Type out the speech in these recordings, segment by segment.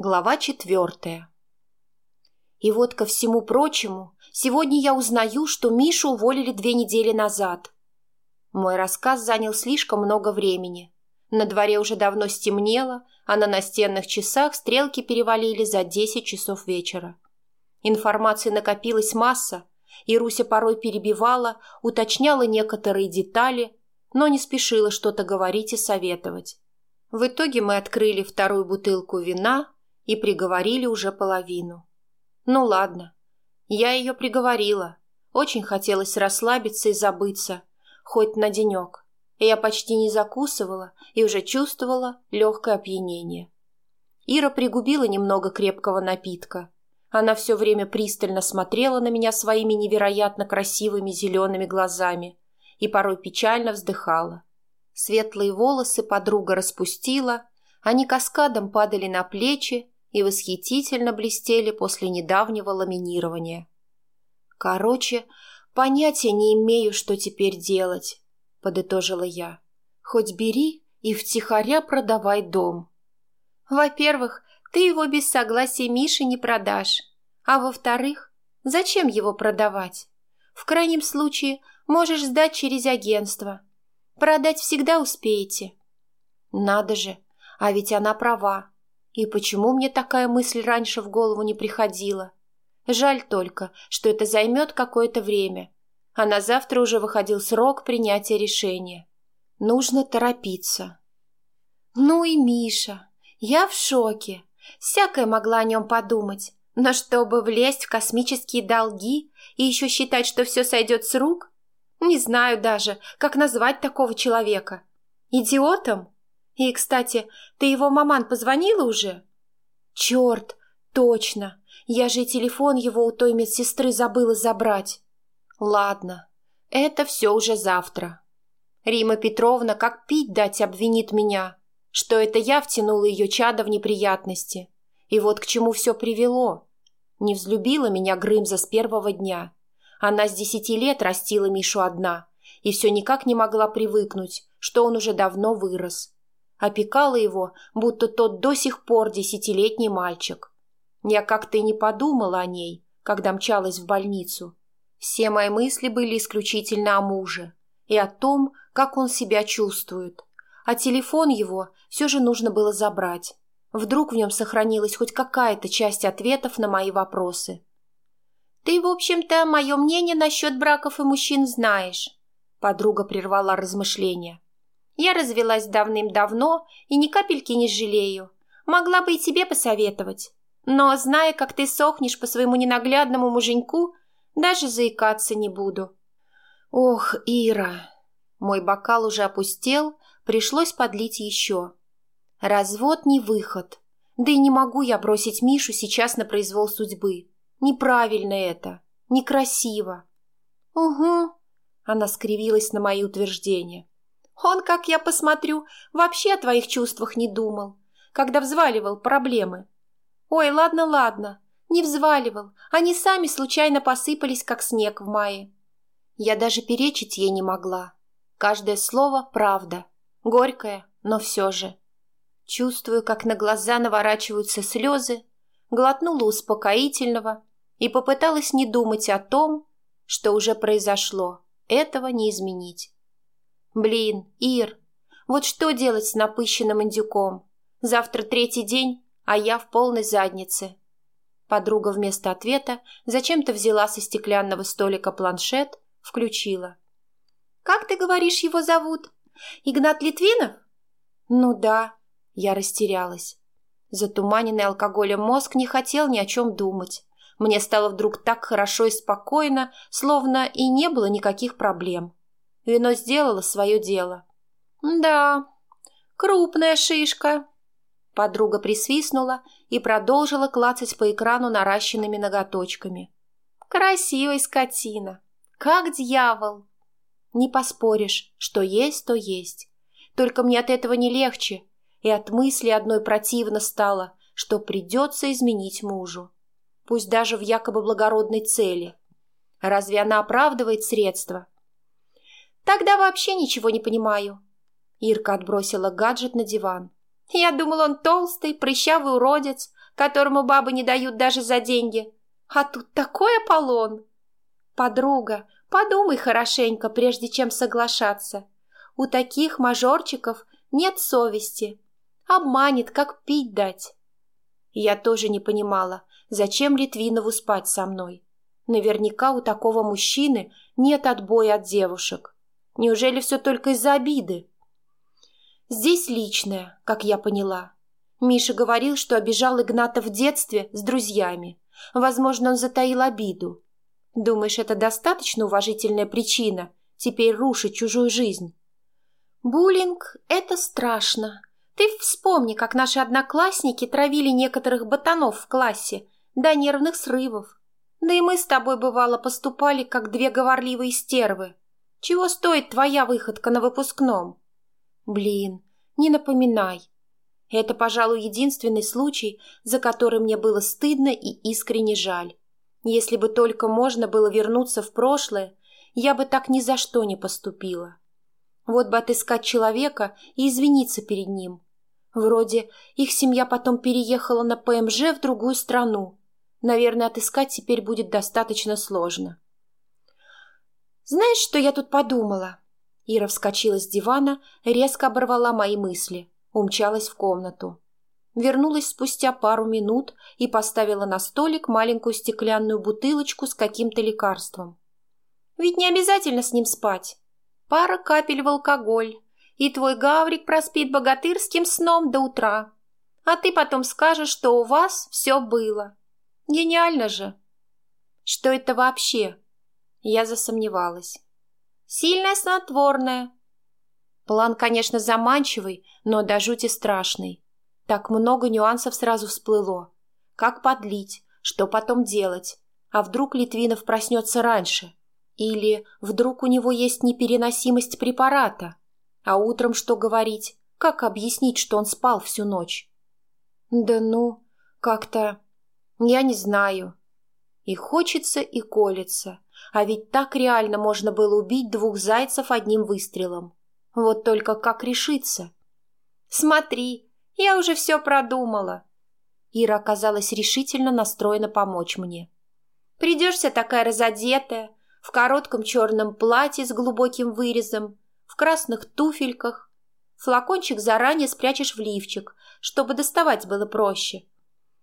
Глава четвертая. И вот ко всему прочему, сегодня я узнаю, что Мишу уволили две недели назад. Мой рассказ занял слишком много времени. На дворе уже давно стемнело, а на настенных часах стрелки перевалили за десять часов вечера. Информации накопилась масса, и Руся порой перебивала, уточняла некоторые детали, но не спешила что-то говорить и советовать. В итоге мы открыли вторую бутылку вина и приговорили уже половину. Ну ладно, я ее приговорила. Очень хотелось расслабиться и забыться, хоть на денек. Я почти не закусывала и уже чувствовала легкое опьянение. Ира пригубила немного крепкого напитка. Она все время пристально смотрела на меня своими невероятно красивыми зелеными глазами и порой печально вздыхала. Светлые волосы подруга распустила, они каскадом падали на плечи и восхитительно блестели после недавнего ламинирования. «Короче, понятия не имею, что теперь делать», — подытожила я. «Хоть бери и втихаря продавай дом». «Во-первых, ты его без согласия Миши не продашь. А во-вторых, зачем его продавать? В крайнем случае можешь сдать через агентство. Продать всегда успеете». «Надо же, а ведь она права. И почему мне такая мысль раньше в голову не приходила? Жаль только, что это займет какое-то время. А на завтра уже выходил срок принятия решения. Нужно торопиться. Ну и Миша. Я в шоке. Всякое могла о нем подумать. Но чтобы влезть в космические долги и еще считать, что все сойдет с рук? Не знаю даже, как назвать такого человека. Идиотом? И, кстати, ты его маман позвонила уже? Черт, точно. Я же и телефон его у той медсестры забыла забрать. Ладно, это все уже завтра. Рима Петровна как пить дать обвинит меня, что это я втянула ее чада в неприятности. И вот к чему все привело. Не взлюбила меня Грымза с первого дня. Она с десяти лет растила Мишу одна и все никак не могла привыкнуть, что он уже давно вырос опекала его, будто тот до сих пор десятилетний мальчик. Я как-то и не подумала о ней, когда мчалась в больницу. Все мои мысли были исключительно о муже и о том, как он себя чувствует. А телефон его все же нужно было забрать. Вдруг в нем сохранилась хоть какая-то часть ответов на мои вопросы. «Ты, в общем-то, мое мнение насчет браков и мужчин знаешь», — подруга прервала размышления. Я развелась давным-давно и ни капельки не жалею. Могла бы и тебе посоветовать. Но, зная, как ты сохнешь по своему ненаглядному муженьку, даже заикаться не буду. Ох, Ира! Мой бокал уже опустел, пришлось подлить еще. Развод не выход. Да и не могу я бросить Мишу сейчас на произвол судьбы. Неправильно это. Некрасиво. Угу. Она скривилась на мои утверждения. Он, как я посмотрю, вообще о твоих чувствах не думал, когда взваливал проблемы. Ой, ладно, ладно, не взваливал, они сами случайно посыпались, как снег в мае. Я даже перечить ей не могла. Каждое слово — правда. Горькое, но все же. Чувствую, как на глаза наворачиваются слезы, глотнула успокоительного и попыталась не думать о том, что уже произошло. Этого не изменить. Блин, Ир, вот что делать с напыщенным индюком? Завтра третий день, а я в полной заднице. Подруга вместо ответа зачем-то взяла со стеклянного столика планшет, включила. «Как ты говоришь, его зовут? Игнат Литвинов?» «Ну да», — я растерялась. Затуманенный алкоголем мозг не хотел ни о чем думать. Мне стало вдруг так хорошо и спокойно, словно и не было никаких проблем. Вино сделало свое дело. «Да, крупная шишка». Подруга присвистнула и продолжила клацать по экрану наращенными ноготочками. «Красивая скотина! Как дьявол!» «Не поспоришь, что есть, то есть. Только мне от этого не легче, и от мысли одной противно стало, что придется изменить мужу. Пусть даже в якобы благородной цели. Разве она оправдывает средства?» Тогда вообще ничего не понимаю. Ирка отбросила гаджет на диван. Я думал, он толстый, прыщавый уродец, которому бабы не дают даже за деньги. А тут такой Аполлон. Подруга, подумай хорошенько, прежде чем соглашаться. У таких мажорчиков нет совести. Обманет, как пить дать. Я тоже не понимала, зачем Литвинову спать со мной. Наверняка у такого мужчины нет отбоя от девушек. Неужели все только из-за обиды? Здесь личное, как я поняла. Миша говорил, что обижал Игната в детстве с друзьями. Возможно, он затаил обиду. Думаешь, это достаточно уважительная причина теперь рушить чужую жизнь? Буллинг – это страшно. Ты вспомни, как наши одноклассники травили некоторых ботанов в классе до нервных срывов. Да и мы с тобой, бывало, поступали, как две говорливые стервы. Чего стоит твоя выходка на выпускном? Блин, не напоминай. Это, пожалуй, единственный случай, за который мне было стыдно и искренне жаль. Если бы только можно было вернуться в прошлое, я бы так ни за что не поступила. Вот бы отыскать человека и извиниться перед ним. Вроде их семья потом переехала на ПМЖ в другую страну. Наверное, отыскать теперь будет достаточно сложно. «Знаешь, что я тут подумала?» Ира вскочила с дивана, резко оборвала мои мысли, умчалась в комнату. Вернулась спустя пару минут и поставила на столик маленькую стеклянную бутылочку с каким-то лекарством. «Ведь не обязательно с ним спать пара капель в алкоголь, и твой гаврик проспит богатырским сном до утра. А ты потом скажешь, что у вас все было. Гениально же. Что это вообще? Я засомневалась. Сильное снотворное. План, конечно, заманчивый, но до жути страшный. Так много нюансов сразу всплыло. Как подлить, что потом делать, а вдруг Литвинов проснется раньше? Или вдруг у него есть непереносимость препарата? А утром что говорить? Как объяснить, что он спал всю ночь? Да ну, как-то... Я не знаю. И хочется, и колется. А ведь так реально можно было убить двух зайцев одним выстрелом. Вот только как решиться? Смотри, я уже все продумала. Ира оказалась решительно настроена помочь мне. Придешься такая разодетая, в коротком черном платье с глубоким вырезом, в красных туфельках. Флакончик заранее спрячешь в лифчик, чтобы доставать было проще.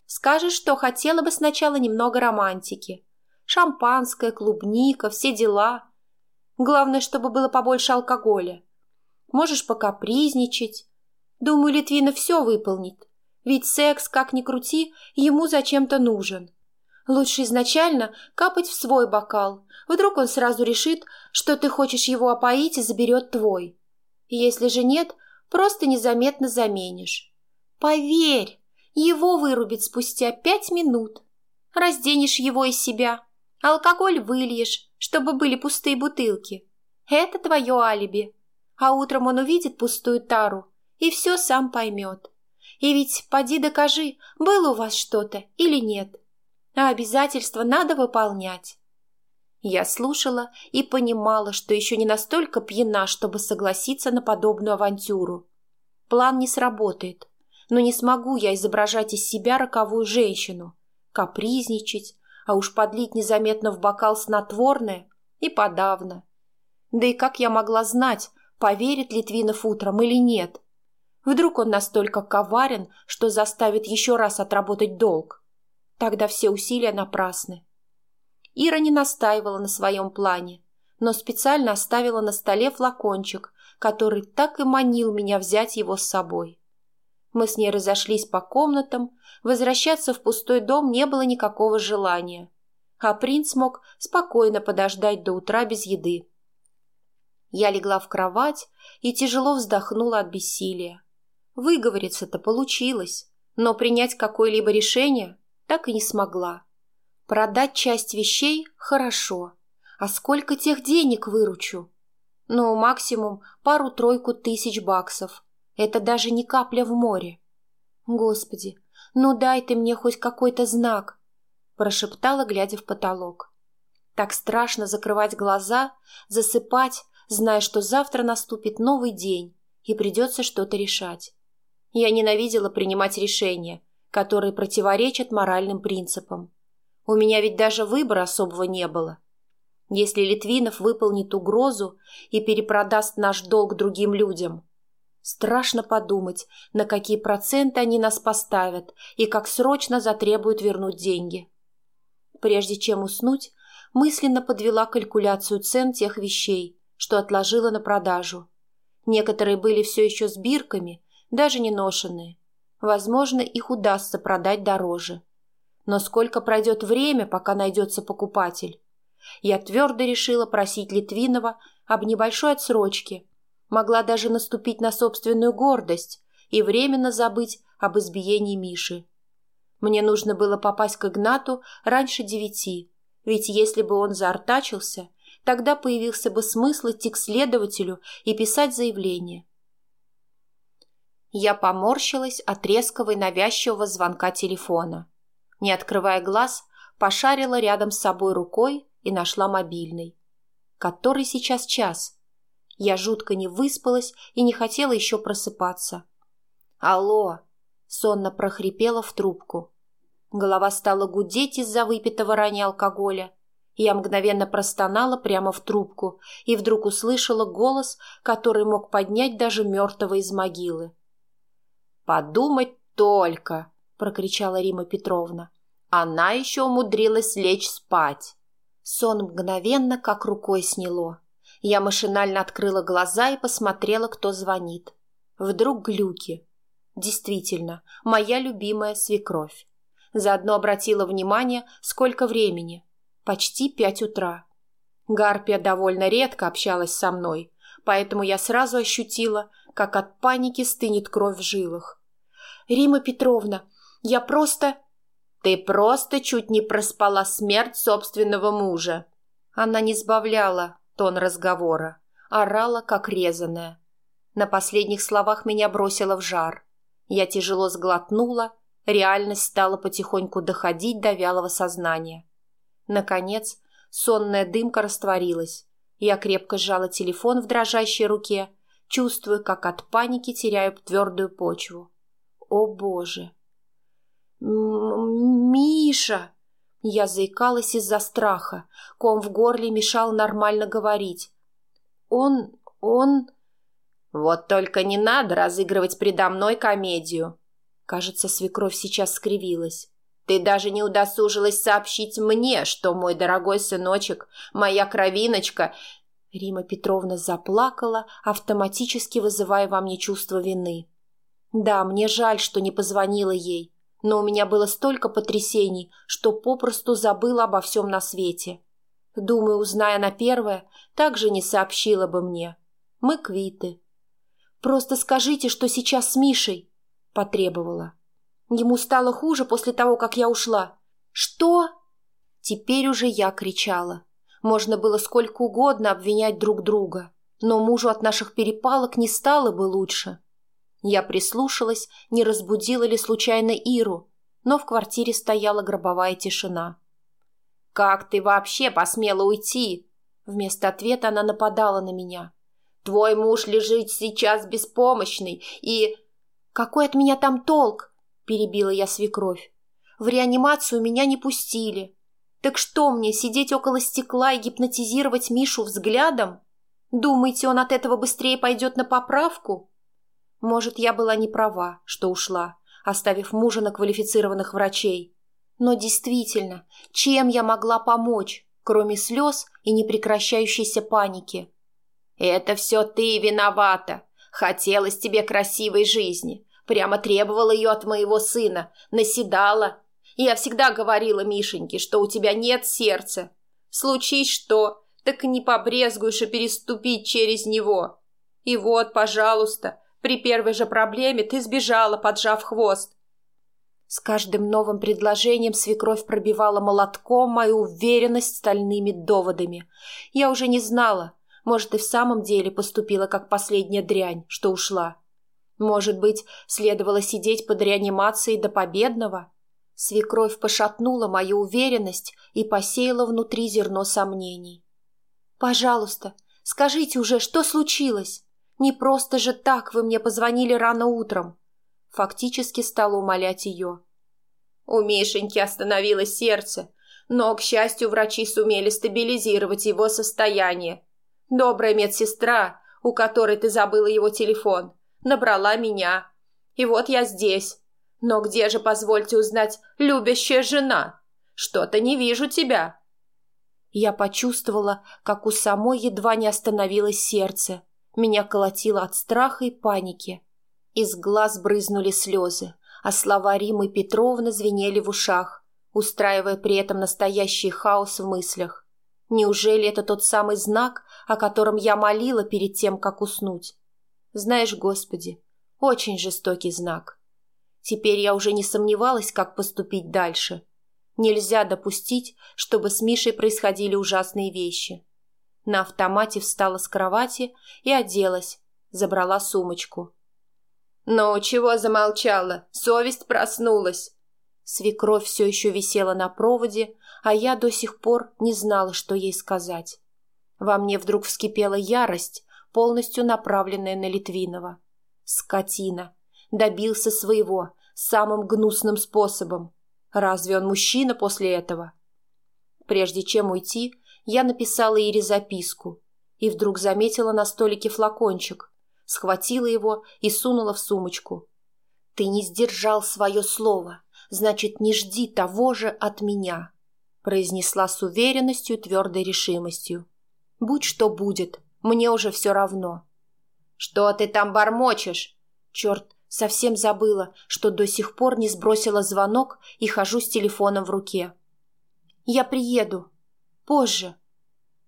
Скажешь, что хотела бы сначала немного романтики. Шампанское, клубника, все дела. Главное, чтобы было побольше алкоголя. Можешь покапризничать. Думаю, Литвина все выполнит. Ведь секс, как ни крути, ему зачем-то нужен. Лучше изначально капать в свой бокал. Вдруг он сразу решит, что ты хочешь его опоить и заберет твой. Если же нет, просто незаметно заменишь. Поверь, его вырубит спустя пять минут. Разденешь его из себя, алкоголь выльешь, чтобы были пустые бутылки. Это твое алиби. А утром он увидит пустую тару и все сам поймет. И ведь поди докажи, было у вас что-то или нет а обязательства надо выполнять. Я слушала и понимала, что еще не настолько пьяна, чтобы согласиться на подобную авантюру. План не сработает, но не смогу я изображать из себя роковую женщину, капризничать, а уж подлить незаметно в бокал снотворное и подавно. Да и как я могла знать, поверит Литвинов утром или нет? Вдруг он настолько коварен, что заставит еще раз отработать долг. Тогда все усилия напрасны. Ира не настаивала на своем плане, но специально оставила на столе флакончик, который так и манил меня взять его с собой. Мы с ней разошлись по комнатам, возвращаться в пустой дом не было никакого желания, а принц мог спокойно подождать до утра без еды. Я легла в кровать и тяжело вздохнула от бессилия. Выговориться-то получилось, но принять какое-либо решение так и не смогла. Продать часть вещей – хорошо. А сколько тех денег выручу? Ну, максимум пару-тройку тысяч баксов. Это даже не капля в море. Господи, ну дай ты мне хоть какой-то знак, прошептала, глядя в потолок. Так страшно закрывать глаза, засыпать, зная, что завтра наступит новый день и придется что-то решать. Я ненавидела принимать решения, которые противоречат моральным принципам. У меня ведь даже выбора особого не было. Если Литвинов выполнит угрозу и перепродаст наш долг другим людям, страшно подумать, на какие проценты они нас поставят и как срочно затребуют вернуть деньги. Прежде чем уснуть, мысленно подвела калькуляцию цен тех вещей, что отложила на продажу. Некоторые были все еще с бирками, даже не ношенные. Возможно, их удастся продать дороже. Но сколько пройдет время, пока найдется покупатель? Я твердо решила просить Литвинова об небольшой отсрочке. Могла даже наступить на собственную гордость и временно забыть об избиении Миши. Мне нужно было попасть к Игнату раньше девяти, ведь если бы он заортачился, тогда появился бы смысл идти к следователю и писать заявление. Я поморщилась от резкого и навязчивого звонка телефона. Не открывая глаз, пошарила рядом с собой рукой и нашла мобильный. Который сейчас час? Я жутко не выспалась и не хотела еще просыпаться. «Алло!» — сонно прохрипела в трубку. Голова стала гудеть из-за выпитого ранее алкоголя. Я мгновенно простонала прямо в трубку и вдруг услышала голос, который мог поднять даже мертвого из могилы. «Подумать только!» – прокричала Рима Петровна. Она еще умудрилась лечь спать. Сон мгновенно как рукой сняло. Я машинально открыла глаза и посмотрела, кто звонит. Вдруг глюки. Действительно, моя любимая свекровь. Заодно обратила внимание, сколько времени. Почти пять утра. Гарпия довольно редко общалась со мной, поэтому я сразу ощутила, как от паники стынет кровь в жилах. «Рима Петровна, я просто...» «Ты просто чуть не проспала смерть собственного мужа». Она не сбавляла тон разговора, орала, как резаная. На последних словах меня бросило в жар. Я тяжело сглотнула, реальность стала потихоньку доходить до вялого сознания. Наконец, сонная дымка растворилась. Я крепко сжала телефон в дрожащей руке чувствуя, как от паники теряю твердую почву. О, Боже! «Миша!» Я заикалась из-за страха. Ком в горле мешал нормально говорить. «Он... он...» «Вот только не надо разыгрывать предо мной комедию!» Кажется, свекровь сейчас скривилась. «Ты даже не удосужилась сообщить мне, что мой дорогой сыночек, моя кровиночка, Рима Петровна заплакала, автоматически вызывая во мне чувство вины. Да, мне жаль, что не позвонила ей, но у меня было столько потрясений, что попросту забыла обо всем на свете. Думаю, узная на первое, так же не сообщила бы мне. Мы квиты. «Просто скажите, что сейчас с Мишей», — потребовала. Ему стало хуже после того, как я ушла. «Что?» Теперь уже я кричала. Можно было сколько угодно обвинять друг друга, но мужу от наших перепалок не стало бы лучше. Я прислушалась, не разбудила ли случайно Иру, но в квартире стояла гробовая тишина. «Как ты вообще посмела уйти?» Вместо ответа она нападала на меня. «Твой муж лежит сейчас беспомощный и...» «Какой от меня там толк?» – перебила я свекровь. «В реанимацию меня не пустили. Так что мне, сидеть около стекла и гипнотизировать Мишу взглядом? Думаете, он от этого быстрее пойдет на поправку? Может, я была не права, что ушла, оставив мужа на квалифицированных врачей. Но действительно, чем я могла помочь, кроме слез и непрекращающейся паники? «Это все ты виновата. Хотелось тебе красивой жизни. Прямо требовала ее от моего сына. Наседала, я всегда говорила Мишеньке, что у тебя нет сердца. Случись что, так не побрезгуешь и переступить через него. И вот, пожалуйста, при первой же проблеме ты сбежала, поджав хвост. С каждым новым предложением свекровь пробивала молотком мою уверенность стальными доводами. Я уже не знала, может, и в самом деле поступила как последняя дрянь, что ушла. Может быть, следовало сидеть под реанимацией до победного? Свекровь пошатнула мою уверенность и посеяла внутри зерно сомнений. «Пожалуйста, скажите уже, что случилось? Не просто же так вы мне позвонили рано утром!» Фактически стала умолять ее. У Мишеньки остановилось сердце, но, к счастью, врачи сумели стабилизировать его состояние. Добрая медсестра, у которой ты забыла его телефон, набрала меня. И вот я здесь. Но где же, позвольте узнать, любящая жена? Что-то не вижу тебя. Я почувствовала, как у самой едва не остановилось сердце. Меня колотило от страха и паники. Из глаз брызнули слезы, а слова Римы Петровны звенели в ушах, устраивая при этом настоящий хаос в мыслях. Неужели это тот самый знак, о котором я молила перед тем, как уснуть? Знаешь, Господи, очень жестокий знак. Теперь я уже не сомневалась, как поступить дальше. Нельзя допустить, чтобы с Мишей происходили ужасные вещи. На автомате встала с кровати и оделась, забрала сумочку. «Ну, чего замолчала? Совесть проснулась!» Свекровь все еще висела на проводе, а я до сих пор не знала, что ей сказать. Во мне вдруг вскипела ярость, полностью направленная на Литвинова. Скотина! Добился своего, самым гнусным способом. Разве он мужчина после этого? Прежде чем уйти, я написала Ире записку и вдруг заметила на столике флакончик, схватила его и сунула в сумочку. «Ты не сдержал свое слово, значит, не жди того же от меня», произнесла с уверенностью и твердой решимостью. «Будь что будет, мне уже все равно». «Что ты там бормочешь?» Черт, совсем забыла, что до сих пор не сбросила звонок и хожу с телефоном в руке. «Я приеду. Позже»,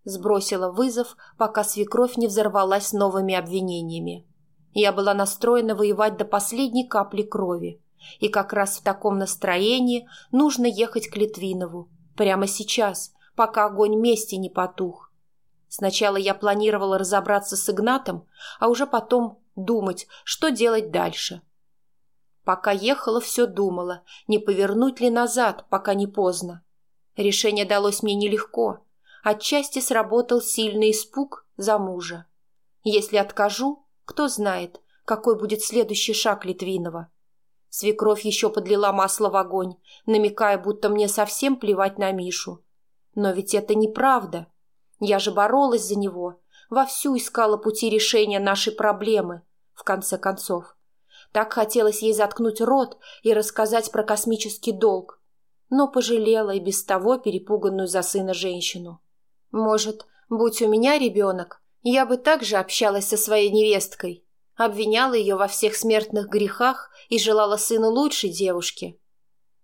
Сбросила вызов, пока свекровь не взорвалась новыми обвинениями. Я была настроена воевать до последней капли крови. И как раз в таком настроении нужно ехать к Литвинову. Прямо сейчас, пока огонь мести не потух. Сначала я планировала разобраться с Игнатом, а уже потом думать, что делать дальше. Пока ехала, все думала, не повернуть ли назад, пока не поздно. Решение далось мне нелегко – отчасти сработал сильный испуг за мужа. Если откажу, кто знает, какой будет следующий шаг Литвинова. Свекровь еще подлила масло в огонь, намекая, будто мне совсем плевать на Мишу. Но ведь это неправда. Я же боролась за него, вовсю искала пути решения нашей проблемы, в конце концов. Так хотелось ей заткнуть рот и рассказать про космический долг, но пожалела и без того перепуганную за сына женщину. Может, будь у меня ребенок, я бы также общалась со своей невесткой, обвиняла ее во всех смертных грехах и желала сыну лучшей девушки.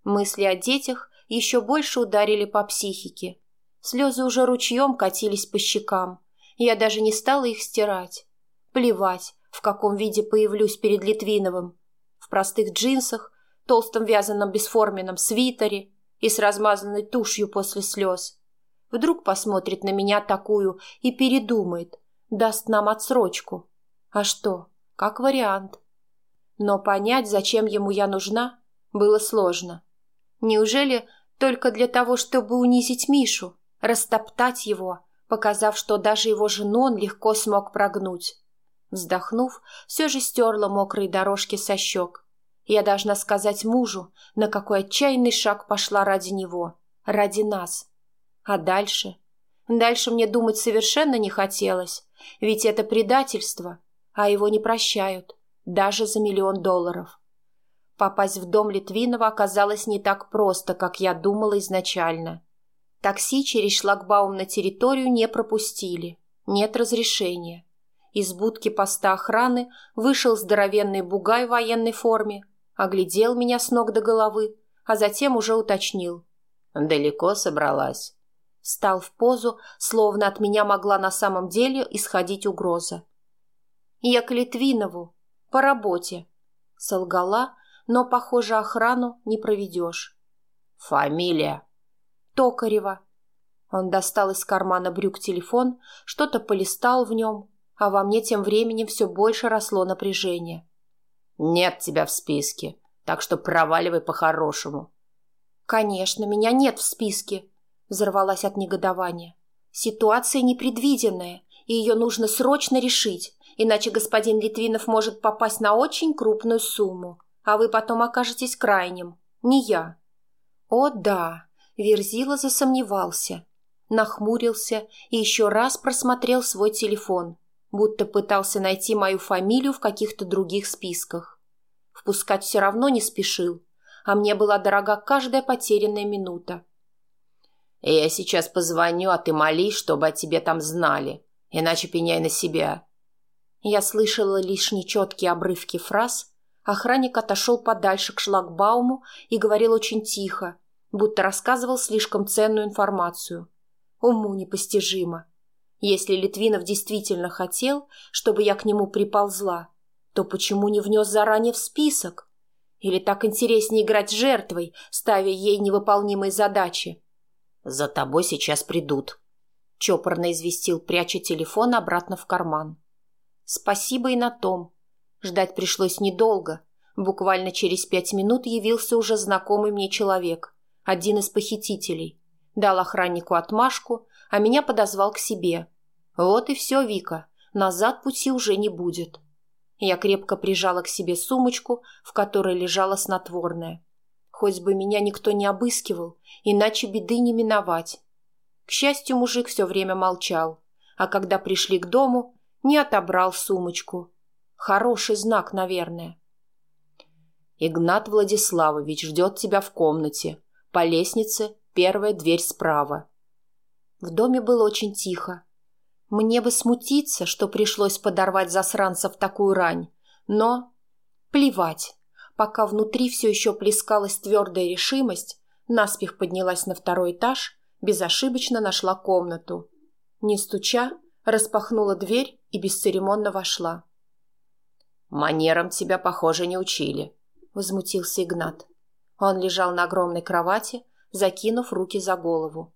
Мысли о детях еще больше ударили по психике. Слезы уже ручьем катились по щекам. Я даже не стала их стирать. Плевать, в каком виде появлюсь перед Литвиновым. В простых джинсах, толстом вязаном бесформенном свитере и с размазанной тушью после слез. Вдруг посмотрит на меня такую и передумает, даст нам отсрочку. А что, как вариант. Но понять, зачем ему я нужна, было сложно. Неужели только для того, чтобы унизить Мишу, растоптать его, показав, что даже его жену он легко смог прогнуть? Вздохнув, все же стерла мокрые дорожки со щек. Я должна сказать мужу, на какой отчаянный шаг пошла ради него, ради нас. А дальше? Дальше мне думать совершенно не хотелось, ведь это предательство, а его не прощают, даже за миллион долларов. Попасть в дом Литвинова оказалось не так просто, как я думала изначально. Такси через шлагбаум на территорию не пропустили, нет разрешения. Из будки поста охраны вышел здоровенный бугай в военной форме, оглядел меня с ног до головы, а затем уже уточнил. «Далеко собралась?» Встал в позу, словно от меня могла на самом деле исходить угроза. «Я к Литвинову. По работе». Солгала, но, похоже, охрану не проведешь. «Фамилия?» «Токарева». Он достал из кармана брюк телефон, что-то полистал в нем, а во мне тем временем все больше росло напряжение. «Нет тебя в списке, так что проваливай по-хорошему». «Конечно, меня нет в списке», взорвалась от негодования. «Ситуация непредвиденная, и ее нужно срочно решить, иначе господин Литвинов может попасть на очень крупную сумму, а вы потом окажетесь крайним. Не я. О да, Верзила засомневался, нахмурился и еще раз просмотрел свой телефон, будто пытался найти мою фамилию в каких-то других списках. Впускать все равно не спешил, а мне была дорога каждая потерянная минута. «Я сейчас позвоню, а ты молись, чтобы о тебе там знали, иначе пеняй на себя». Я слышала лишь нечеткие обрывки фраз. Охранник отошел подальше к шлагбауму и говорил очень тихо, будто рассказывал слишком ценную информацию. Уму непостижимо. Если Литвинов действительно хотел, чтобы я к нему приползла, то почему не внес заранее в список? Или так интереснее играть жертвой, ставя ей невыполнимые задачи? «За тобой сейчас придут», — чопорно известил, пряча телефон обратно в карман. «Спасибо и на том. Ждать пришлось недолго. Буквально через пять минут явился уже знакомый мне человек, один из похитителей. Дал охраннику отмашку, а меня подозвал к себе. Вот и все, Вика, назад пути уже не будет». Я крепко прижала к себе сумочку, в которой лежала снотворное. Хоть бы меня никто не обыскивал, иначе беды не миновать. К счастью, мужик все время молчал, а когда пришли к дому, не отобрал сумочку. Хороший знак, наверное. Игнат Владиславович ждет тебя в комнате. По лестнице первая дверь справа. В доме было очень тихо. Мне бы смутиться, что пришлось подорвать засранца в такую рань, но... Плевать. Пока внутри все еще плескалась твердая решимость, наспех поднялась на второй этаж, безошибочно нашла комнату. Не стуча, распахнула дверь и бесцеремонно вошла. «Манерам тебя, похоже, не учили», — возмутился Игнат. Он лежал на огромной кровати, закинув руки за голову.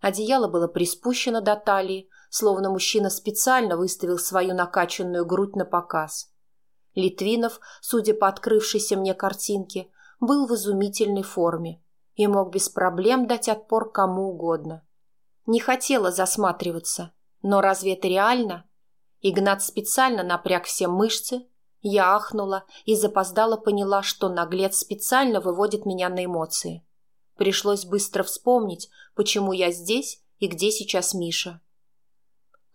Одеяло было приспущено до талии, словно мужчина специально выставил свою накачанную грудь на показ. Литвинов, судя по открывшейся мне картинке, был в изумительной форме и мог без проблем дать отпор кому угодно. Не хотела засматриваться, но разве это реально? Игнат специально напряг все мышцы, я ахнула и запоздала поняла, что наглец специально выводит меня на эмоции. Пришлось быстро вспомнить, почему я здесь и где сейчас Миша.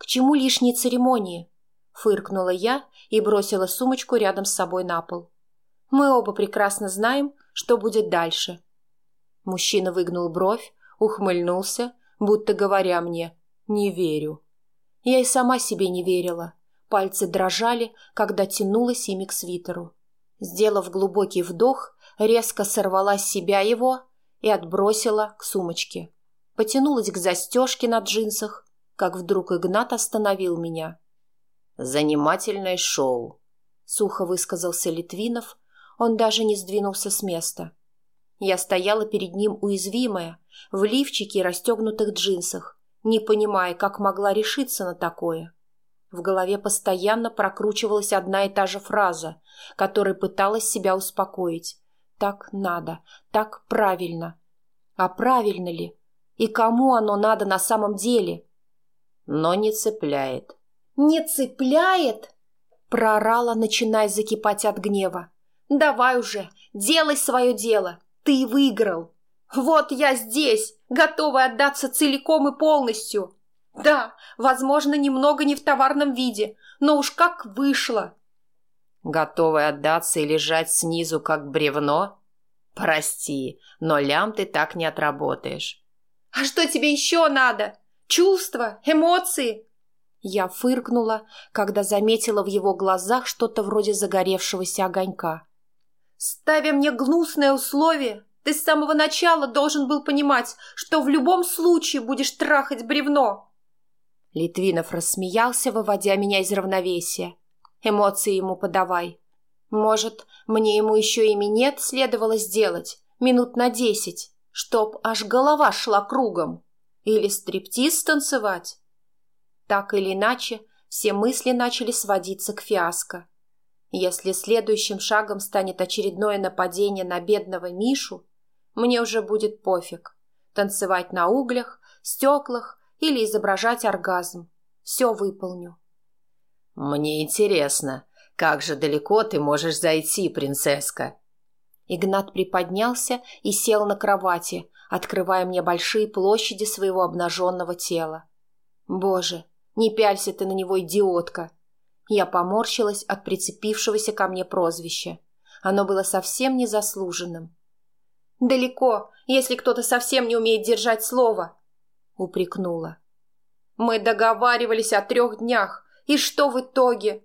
«К чему лишние церемонии?» — фыркнула я и бросила сумочку рядом с собой на пол. «Мы оба прекрасно знаем, что будет дальше». Мужчина выгнул бровь, ухмыльнулся, будто говоря мне «не верю». Я и сама себе не верила. Пальцы дрожали, когда тянулась ими к свитеру. Сделав глубокий вдох, резко сорвала с себя его и отбросила к сумочке. Потянулась к застежке на джинсах, как вдруг Игнат остановил меня. «Занимательное шоу», — сухо высказался Литвинов. Он даже не сдвинулся с места. Я стояла перед ним уязвимая, в лифчике и расстегнутых джинсах, не понимая, как могла решиться на такое. В голове постоянно прокручивалась одна и та же фраза, которой пыталась себя успокоить. «Так надо, так правильно». А правильно ли? И кому оно надо на самом деле? Но не цепляет. «Не цепляет?» – проорала, начиная закипать от гнева. «Давай уже, делай свое дело. Ты выиграл. Вот я здесь, готовый отдаться целиком и полностью. Да, возможно, немного не в товарном виде, но уж как вышло». «Готовый отдаться и лежать снизу, как бревно? Прости, но лям ты так не отработаешь». «А что тебе еще надо?» Чувства, эмоции. Я фыркнула, когда заметила в его глазах что-то вроде загоревшегося огонька. Ставя мне гнусное условие, ты с самого начала должен был понимать, что в любом случае будешь трахать бревно. Литвинов рассмеялся, выводя меня из равновесия. Эмоции ему подавай. Может, мне ему еще и минет следовало сделать, минут на десять, чтоб аж голова шла кругом. Или стриптиз танцевать? Так или иначе, все мысли начали сводиться к фиаско. Если следующим шагом станет очередное нападение на бедного Мишу, мне уже будет пофиг. Танцевать на углях, стеклах или изображать оргазм. Все выполню. «Мне интересно, как же далеко ты можешь зайти, принцесска?» Игнат приподнялся и сел на кровати, открывая мне большие площади своего обнаженного тела. «Боже, не пялься ты на него, идиотка!» Я поморщилась от прицепившегося ко мне прозвища. Оно было совсем незаслуженным. «Далеко, если кто-то совсем не умеет держать слово!» — упрекнула. «Мы договаривались о трех днях, и что в итоге?»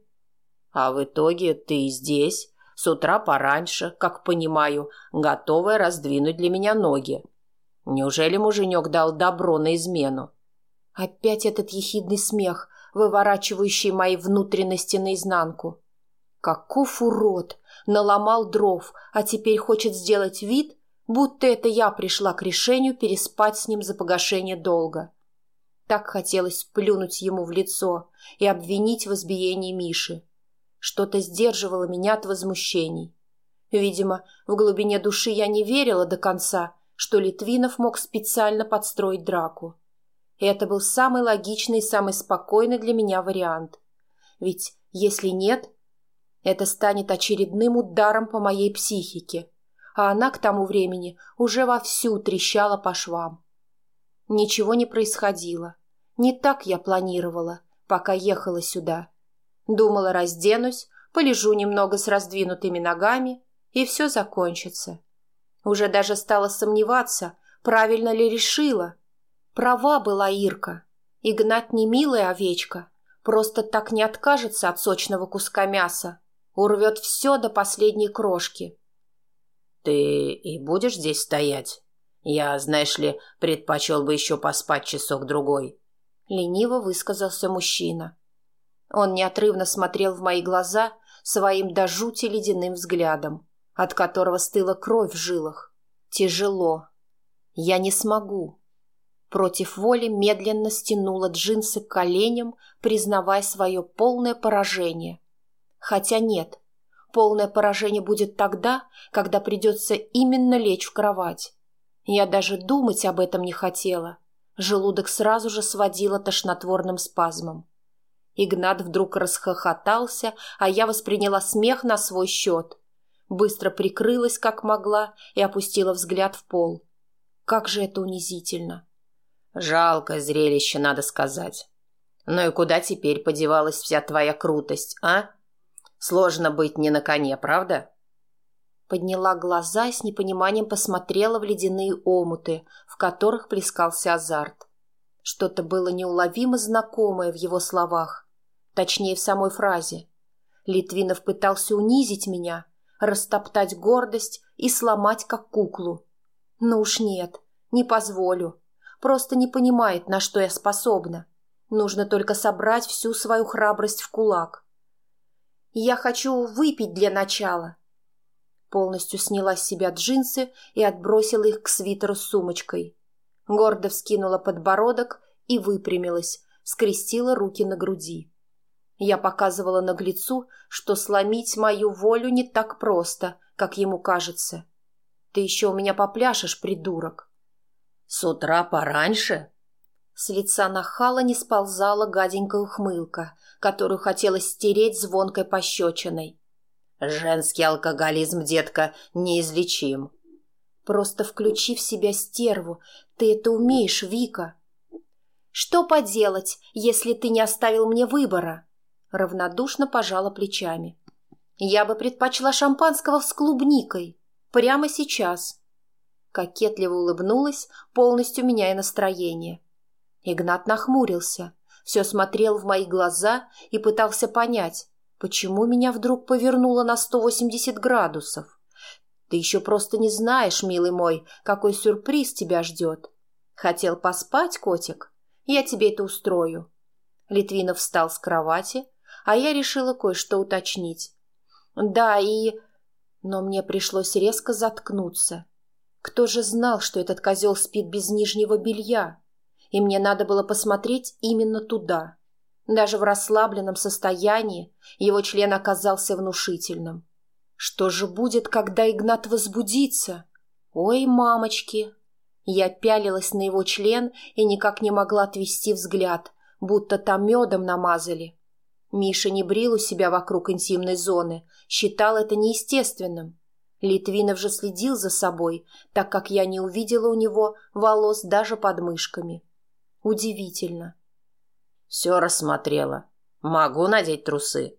«А в итоге ты здесь, с утра пораньше, как понимаю, готовая раздвинуть для меня ноги. Неужели муженек дал добро на измену?» Опять этот ехидный смех, выворачивающий мои внутренности наизнанку. Каков урод! Наломал дров, а теперь хочет сделать вид, будто это я пришла к решению переспать с ним за погашение долга. Так хотелось плюнуть ему в лицо и обвинить в избиении Миши. Что-то сдерживало меня от возмущений. Видимо, в глубине души я не верила до конца, что Литвинов мог специально подстроить драку. Это был самый логичный и самый спокойный для меня вариант. Ведь если нет, это станет очередным ударом по моей психике, а она к тому времени уже вовсю трещала по швам. Ничего не происходило. Не так я планировала, пока ехала сюда. Думала, разденусь, полежу немного с раздвинутыми ногами, и все закончится. Уже даже стала сомневаться, правильно ли решила, Права была Ирка. Игнат не милая овечка, просто так не откажется от сочного куска мяса, урвет все до последней крошки. «Ты и будешь здесь стоять? Я, знаешь ли, предпочел бы еще поспать часок-другой», — лениво высказался мужчина. Он неотрывно смотрел в мои глаза своим до жути ледяным взглядом, от которого стыла кровь в жилах. Тяжело. Я не смогу. Против воли медленно стянула джинсы к коленям, признавая свое полное поражение. Хотя нет, полное поражение будет тогда, когда придется именно лечь в кровать. Я даже думать об этом не хотела. Желудок сразу же сводило тошнотворным спазмом. Игнат вдруг расхохотался, а я восприняла смех на свой счет. Быстро прикрылась, как могла, и опустила взгляд в пол. Как же это унизительно! Жалкое зрелище, надо сказать. Ну и куда теперь подевалась вся твоя крутость, а? Сложно быть не на коне, правда? Подняла глаза и с непониманием посмотрела в ледяные омуты, в которых плескался азарт. Что-то было неуловимо знакомое в его словах, точнее в самой фразе. Литвинов пытался унизить меня, растоптать гордость и сломать как куклу. Ну уж нет, не позволю. Просто не понимает, на что я способна. Нужно только собрать всю свою храбрость в кулак. Я хочу выпить для начала. Полностью сняла с себя джинсы и отбросила их к свитеру с сумочкой. Гордо вскинула подбородок и выпрямилась, скрестила руки на груди. Я показывала наглецу, что сломить мою волю не так просто, как ему кажется. Ты еще у меня попляшешь, придурок. «С утра пораньше?» С лица нахала не сползала гаденькая ухмылка, которую хотелось стереть звонкой пощечиной. «Женский алкоголизм, детка, неизлечим». «Просто включи в себя стерву. Ты это умеешь, Вика». «Что поделать, если ты не оставил мне выбора?» Равнодушно пожала плечами. «Я бы предпочла шампанского с клубникой. Прямо сейчас» кокетливо улыбнулась, полностью меняя настроение. Игнат нахмурился, все смотрел в мои глаза и пытался понять, почему меня вдруг повернуло на 180 градусов. Ты еще просто не знаешь, милый мой, какой сюрприз тебя ждет. Хотел поспать, котик? Я тебе это устрою. Литвинов встал с кровати, а я решила кое-что уточнить. Да, и... Но мне пришлось резко заткнуться кто же знал, что этот козел спит без нижнего белья? И мне надо было посмотреть именно туда. Даже в расслабленном состоянии его член оказался внушительным. Что же будет, когда Игнат возбудится? Ой, мамочки! Я пялилась на его член и никак не могла отвести взгляд, будто там медом намазали. Миша не брил у себя вокруг интимной зоны, считал это неестественным. Литвинов же следил за собой, так как я не увидела у него волос даже под мышками. Удивительно. Все рассмотрела. Могу надеть трусы.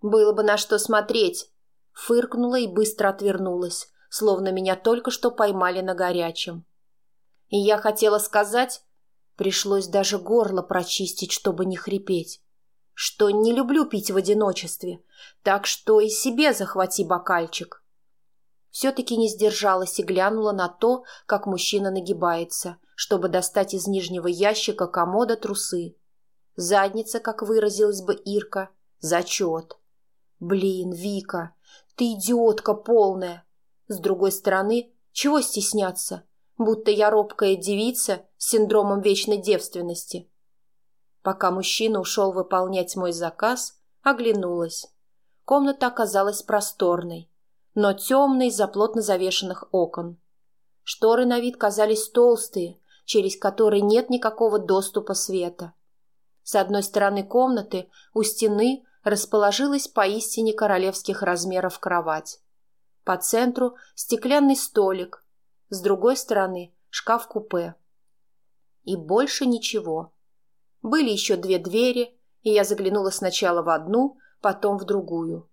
Было бы на что смотреть. Фыркнула и быстро отвернулась, словно меня только что поймали на горячем. И я хотела сказать, пришлось даже горло прочистить, чтобы не хрипеть, что не люблю пить в одиночестве, так что и себе захвати бокальчик. Все-таки не сдержалась и глянула на то, как мужчина нагибается, чтобы достать из нижнего ящика комода трусы. Задница, как выразилась бы Ирка, зачет. Блин, Вика, ты идиотка полная. С другой стороны, чего стесняться? Будто я робкая девица с синдромом вечной девственности. Пока мужчина ушел выполнять мой заказ, оглянулась. Комната оказалась просторной но темный из-за плотно завешенных окон. Шторы на вид казались толстые, через которые нет никакого доступа света. С одной стороны комнаты у стены расположилась поистине королевских размеров кровать. По центру стеклянный столик, с другой стороны шкаф-купе. И больше ничего. Были еще две двери, и я заглянула сначала в одну, потом в другую.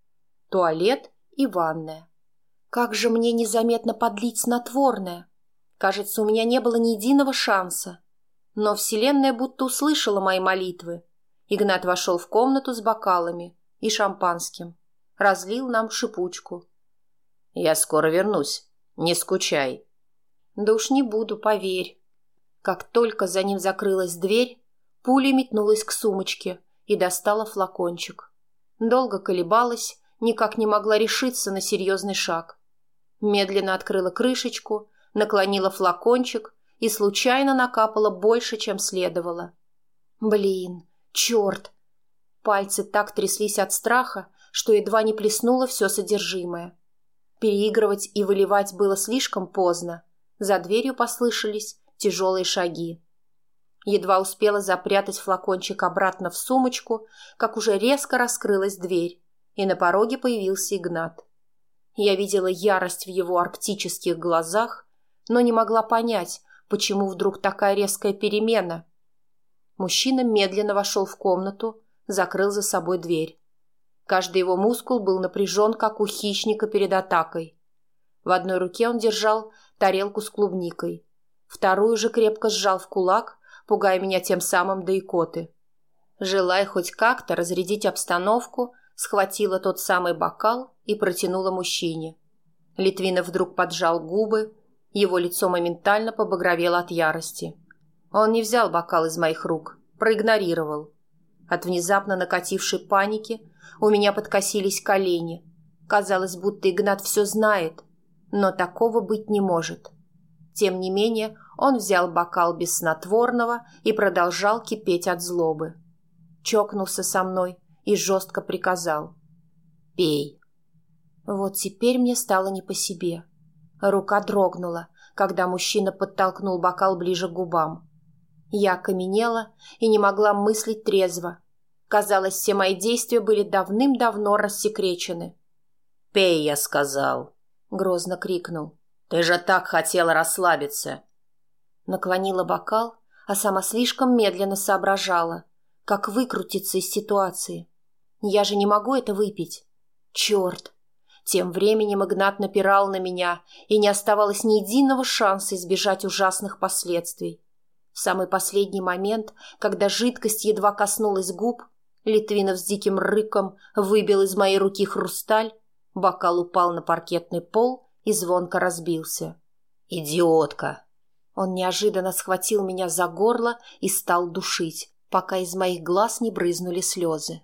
Туалет и ванная. Как же мне незаметно подлить снотворное? Кажется, у меня не было ни единого шанса. Но Вселенная будто услышала мои молитвы. Игнат вошел в комнату с бокалами и шампанским. Разлил нам шипучку. «Я скоро вернусь. Не скучай». «Да уж не буду, поверь». Как только за ним закрылась дверь, пуля метнулась к сумочке и достала флакончик. Долго колебалась, никак не могла решиться на серьезный шаг. Медленно открыла крышечку, наклонила флакончик и случайно накапала больше, чем следовало. Блин, черт! Пальцы так тряслись от страха, что едва не плеснуло все содержимое. Переигрывать и выливать было слишком поздно. За дверью послышались тяжелые шаги. Едва успела запрятать флакончик обратно в сумочку, как уже резко раскрылась дверь, и на пороге появился Игнат. Я видела ярость в его арктических глазах, но не могла понять, почему вдруг такая резкая перемена. Мужчина медленно вошел в комнату, закрыл за собой дверь. Каждый его мускул был напряжен, как у хищника перед атакой. В одной руке он держал тарелку с клубникой, вторую же крепко сжал в кулак, пугая меня тем самым до икоты. Желая хоть как-то разрядить обстановку, схватила тот самый бокал и протянула мужчине. Литвинов вдруг поджал губы, его лицо моментально побагровело от ярости. Он не взял бокал из моих рук, проигнорировал. От внезапно накатившей паники у меня подкосились колени. Казалось, будто Игнат все знает, но такого быть не может. Тем не менее, он взял бокал без снотворного и продолжал кипеть от злобы. Чокнулся со мной и жестко приказал. «Пей». Вот теперь мне стало не по себе. Рука дрогнула, когда мужчина подтолкнул бокал ближе к губам. Я окаменела и не могла мыслить трезво. Казалось, все мои действия были давным-давно рассекречены. «Пей, я сказал», — грозно крикнул. «Ты же так хотела расслабиться!» Наклонила бокал, а сама слишком медленно соображала, как выкрутиться из ситуации. Я же не могу это выпить. Черт! Тем временем Игнат напирал на меня, и не оставалось ни единого шанса избежать ужасных последствий. В самый последний момент, когда жидкость едва коснулась губ, Литвинов с диким рыком выбил из моей руки хрусталь, бокал упал на паркетный пол и звонко разбился. «Идиотка!» Он неожиданно схватил меня за горло и стал душить, пока из моих глаз не брызнули слезы.